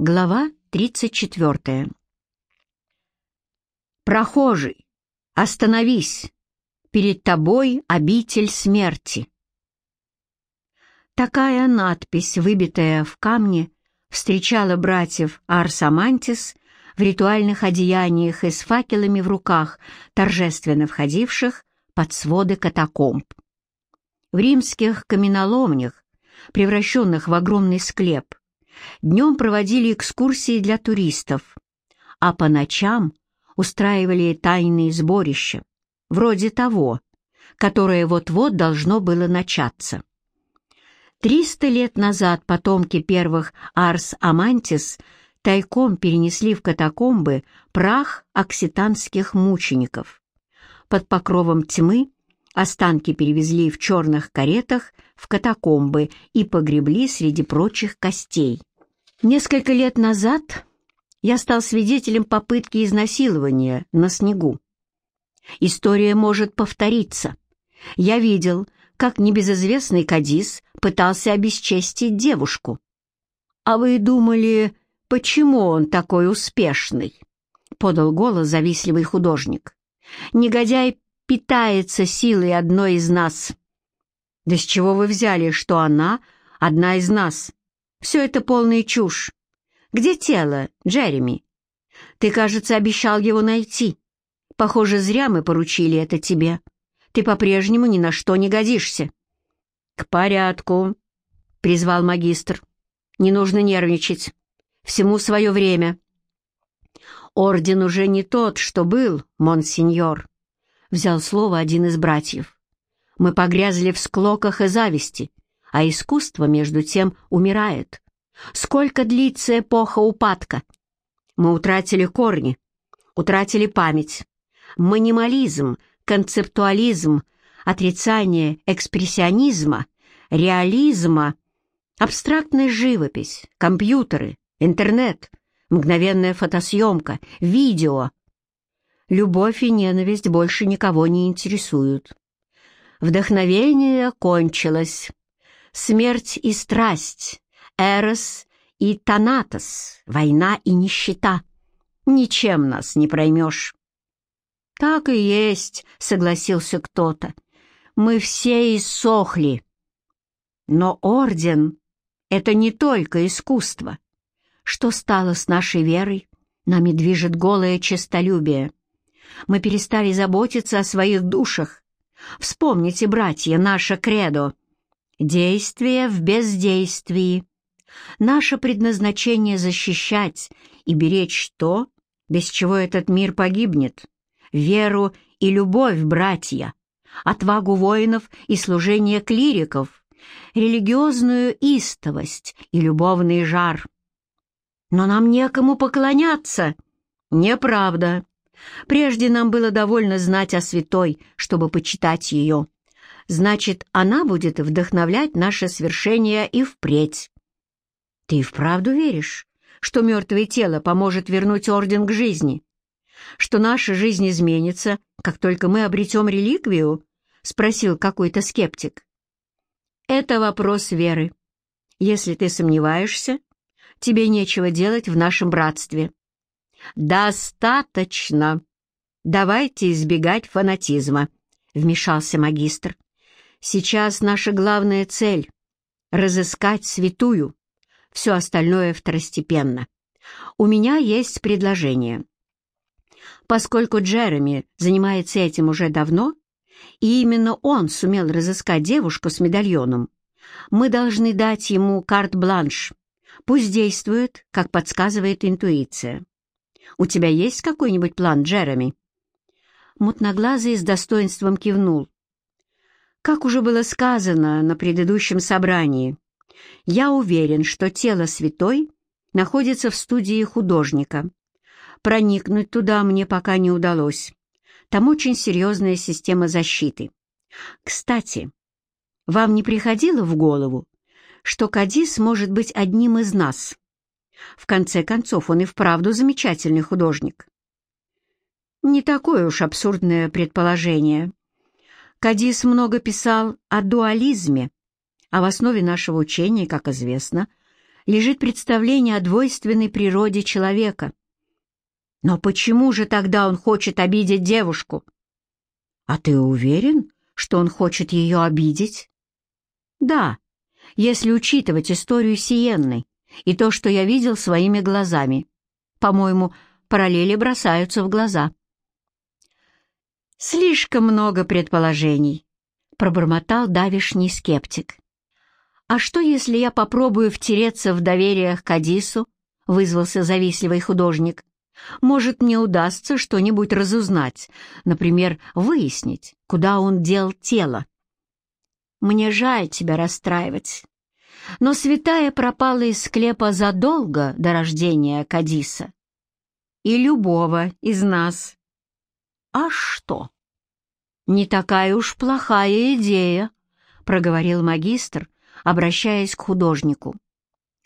Глава 34. «Прохожий, остановись! Перед тобой обитель смерти!» Такая надпись, выбитая в камне, встречала братьев Арсамантис в ритуальных одеяниях и с факелами в руках, торжественно входивших под своды катакомб. В римских каменоломнях, превращенных в огромный склеп, Днем проводили экскурсии для туристов, а по ночам устраивали тайные сборища, вроде того, которое вот-вот должно было начаться. Триста лет назад потомки первых Арс Амантис тайком перенесли в катакомбы прах окситанских мучеников. Под покровом тьмы останки перевезли в черных каретах в катакомбы и погребли среди прочих костей. Несколько лет назад я стал свидетелем попытки изнасилования на снегу. История может повториться. Я видел, как небезызвестный Кадис пытался обесчестить девушку. «А вы думали, почему он такой успешный?» — подал голос завистливый художник. «Негодяй питается силой одной из нас». «Да с чего вы взяли, что она одна из нас?» Все это полная чушь. Где тело, Джереми? Ты, кажется, обещал его найти. Похоже, зря мы поручили это тебе. Ты по-прежнему ни на что не годишься. К порядку, — призвал магистр. Не нужно нервничать. Всему свое время. Орден уже не тот, что был, монсеньор, — взял слово один из братьев. Мы погрязли в склоках и зависти, а искусство, между тем, умирает. Сколько длится эпоха упадка? Мы утратили корни, утратили память. Манимализм, концептуализм, отрицание экспрессионизма, реализма, абстрактная живопись, компьютеры, интернет, мгновенная фотосъемка, видео. Любовь и ненависть больше никого не интересуют. Вдохновение кончилось. Смерть и страсть, Эрос и Танатос, война и нищета. Ничем нас не проймешь. «Так и есть», — согласился кто-то. «Мы все иссохли». Но орден — это не только искусство. Что стало с нашей верой? Нами движет голое честолюбие. Мы перестали заботиться о своих душах. Вспомните, братья, наше кредо. Действие в бездействии. Наше предназначение — защищать и беречь то, без чего этот мир погибнет. Веру и любовь, братья, отвагу воинов и служение клириков, религиозную истовость и любовный жар. Но нам некому поклоняться. Неправда. Прежде нам было довольно знать о святой, чтобы почитать ее значит, она будет вдохновлять наше свершение и впредь. Ты вправду веришь, что мертвое тело поможет вернуть орден к жизни? Что наша жизнь изменится, как только мы обретем реликвию? Спросил какой-то скептик. Это вопрос веры. Если ты сомневаешься, тебе нечего делать в нашем братстве. Достаточно. Давайте избегать фанатизма, вмешался магистр. Сейчас наша главная цель — разыскать святую. Все остальное второстепенно. У меня есть предложение. Поскольку Джереми занимается этим уже давно, и именно он сумел разыскать девушку с медальоном, мы должны дать ему карт-бланш. Пусть действует, как подсказывает интуиция. У тебя есть какой-нибудь план, Джереми?» Мутноглазый с достоинством кивнул. Как уже было сказано на предыдущем собрании, я уверен, что тело святой находится в студии художника. Проникнуть туда мне пока не удалось. Там очень серьезная система защиты. Кстати, вам не приходило в голову, что Кадис может быть одним из нас? В конце концов, он и вправду замечательный художник. Не такое уж абсурдное предположение. Кадис много писал о дуализме, а в основе нашего учения, как известно, лежит представление о двойственной природе человека. Но почему же тогда он хочет обидеть девушку? А ты уверен, что он хочет ее обидеть? Да, если учитывать историю Сиенны и то, что я видел своими глазами. По-моему, параллели бросаются в глаза. «Слишком много предположений», — пробормотал давишний скептик. «А что, если я попробую втереться в доверие к Кадису?» — вызвался завистливый художник. «Может, мне удастся что-нибудь разузнать, например, выяснить, куда он дел тело». «Мне жаль тебя расстраивать, но святая пропала из склепа задолго до рождения Кадиса. И любого из нас. А что? Не такая уж плохая идея, проговорил магистр, обращаясь к художнику.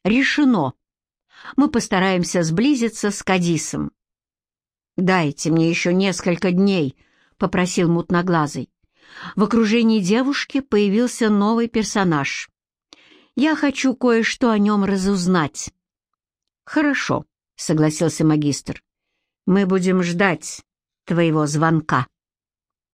Решено. Мы постараемся сблизиться с Кадисом. «Дайте мне еще несколько дней», — попросил мутноглазый. В окружении девушки появился новый персонаж. Я хочу кое-что о нем разузнать». «Хорошо», — согласился магистр. «Мы будем ждать твоего звонка».